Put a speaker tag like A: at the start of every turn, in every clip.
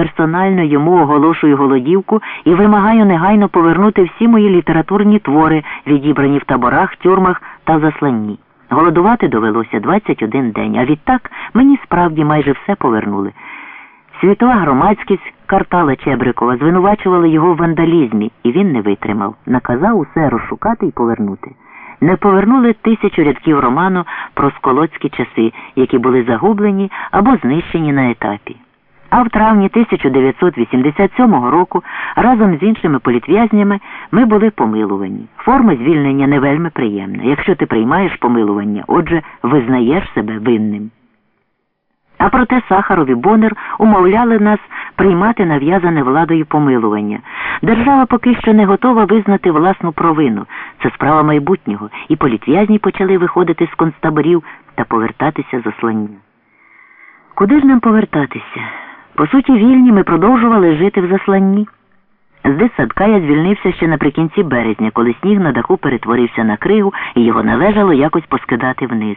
A: персонально йому оголошую голодівку і вимагаю негайно повернути всі мої літературні твори, відібрані в таборах, тюрмах та засланні. Голодувати довелося 21 день, а відтак мені справді майже все повернули. Світова громадськість картала Чебрикова звинувачувала його в вандалізмі, і він не витримав. Наказав усе розшукати і повернути. Не повернули тисячу рядків роману про сколоцькі часи, які були загублені або знищені на етапі. А в травні 1987 року разом з іншими політв'язнями ми були помилувані. Форма звільнення не вельми приємна. Якщо ти приймаєш помилування, отже, визнаєш себе винним. А проте Сахаров і Бонер умовляли нас приймати нав'язане владою помилування. Держава поки що не готова визнати власну провину. Це справа майбутнього, і політв'язні почали виходити з концтаборів та повертатися з ослання. Куди ж нам повертатися? По суті, вільні ми продовжували жити в засланні. З дитсадка я звільнився ще наприкінці березня, коли сніг на даху перетворився на кригу і його належало якось поскидати вниз.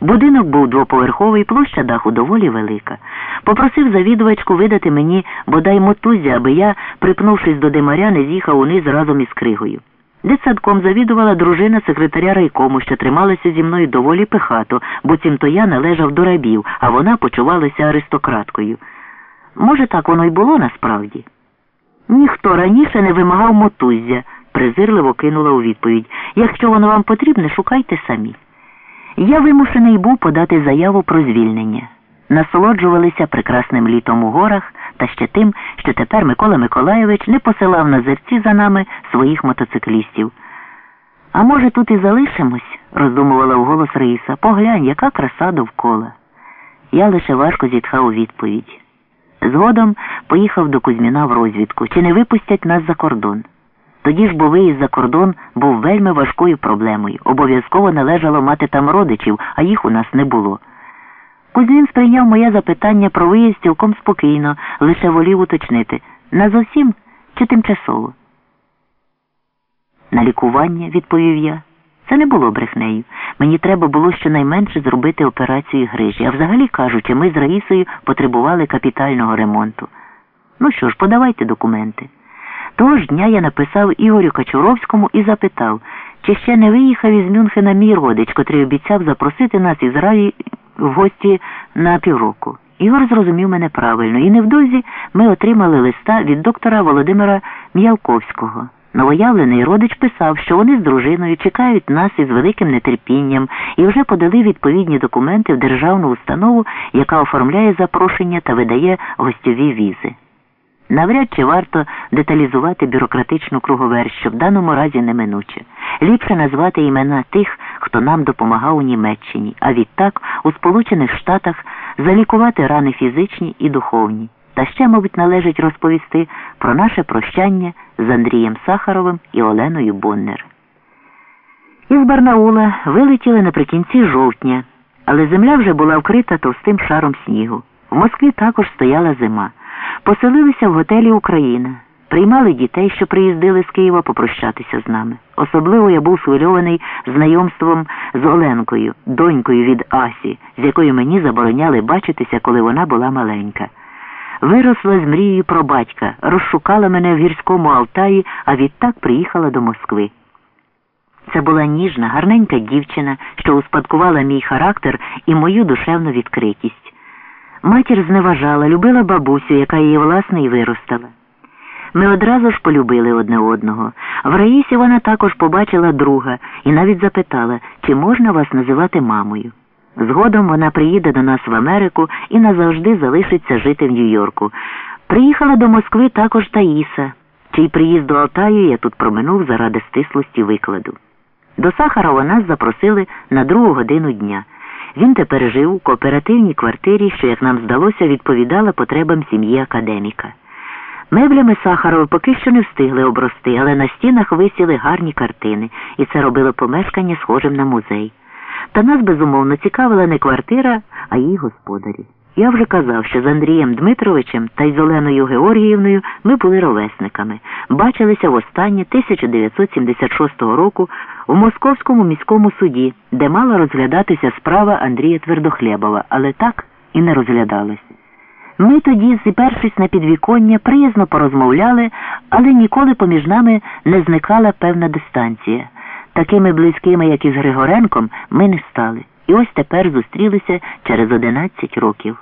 A: Будинок був двоповерховий, площа даху доволі велика. Попросив завідувачку видати мені бодай мотузя, аби я, припнувшись до димаря, не з'їхав униз разом із кригою. Дитсадком завідувала дружина секретаря райкому, що трималася зі мною доволі пихато, бо цімто я належав до рабів, а вона почувалася аристократкою. Може, так воно й було насправді? Ніхто раніше не вимагав мотуззя, презирливо кинула у відповідь. Якщо воно вам потрібне, шукайте самі. Я вимушений був подати заяву про звільнення. Насолоджувалися прекрасним літом у горах та ще тим, що тепер Микола Миколайович не посилав на зерці за нами своїх мотоциклістів. А може, тут і залишимось, роздумувала вголос Раїса. Поглянь, яка краса довкола. Я лише важко зітхав у відповідь. Згодом поїхав до Кузьміна в розвідку, чи не випустять нас за кордон. Тоді ж бо виїзд за кордон був вельми важкою проблемою. Обов'язково належало мати там родичів, а їх у нас не було. Кузьмін сприйняв моє запитання про виїзд цілком спокійно, лише волів уточнити назовсім чи тимчасово. На лікування, відповів я. Це не було брехнею. Мені треба було щонайменше зробити операцію грижі. А взагалі кажучи, ми з Раїсою потребували капітального ремонту. Ну що ж, подавайте документи. Того ж дня я написав Ігорю Качуровському і запитав, чи ще не виїхав із Мюнхена мій родич, котрий обіцяв запросити нас із раї в гості на півроку. Ігор зрозумів мене правильно, і невдовзі ми отримали листа від доктора Володимира М'явковського. Новоявлений родич писав, що вони з дружиною чекають нас із великим нетерпінням і вже подали відповідні документи в державну установу, яка оформляє запрошення та видає гостьові візи. Навряд чи варто деталізувати бюрократичну круговер, що в даному разі неминуче. Ліпше назвати імена тих, хто нам допомагав у Німеччині, а відтак у Сполучених Штатах залікувати рани фізичні і духовні. Та ще, мабуть, належить розповісти про наше прощання з Андрієм Сахаровим і Оленою Боннер. Із Барнаула вилетіли наприкінці жовтня, але земля вже була вкрита товстим шаром снігу. В Москві також стояла зима. Поселилися в готелі Україна, приймали дітей, що приїздили з Києва попрощатися з нами. Особливо я був схвильований знайомством з Оленкою, донькою від Асі, з якою мені забороняли бачитися, коли вона була маленька. Виросла з мрією про батька, розшукала мене в гірському Алтаї, а відтак приїхала до Москви. Це була ніжна, гарненька дівчина, що успадкувала мій характер і мою душевну відкритість. Матір зневажала, любила бабусю, яка її власне і виростала. Ми одразу ж полюбили одне одного. В Раїсі вона також побачила друга і навіть запитала, чи можна вас називати мамою. Згодом вона приїде до нас в Америку і назавжди залишиться жити в Нью-Йорку. Приїхала до Москви також Таїса, чий приїзд до Алтаю я тут проминув заради стислості викладу. До Сахарова нас запросили на другу годину дня. Він тепер жив у кооперативній квартирі, що, як нам здалося, відповідала потребам сім'ї академіка. Меблями Сахарова поки що не встигли обрости, але на стінах висіли гарні картини, і це робило помешкання схожим на музей. Та нас безумовно цікавила не квартира, а її господарі. Я вже казав, що з Андрієм Дмитровичем та й з Оленою Георгіївною ми були ровесниками. Бачилися востаннє 1976 року у Московському міському суді, де мала розглядатися справа Андрія Твердохлєбова, але так і не розглядалась. Ми тоді, зіпершись на підвіконня, приязно порозмовляли, але ніколи поміж нами не зникала певна дистанція. Такими близькими, як із Григоренком, ми не стали. І ось тепер зустрілися через одинадцять років.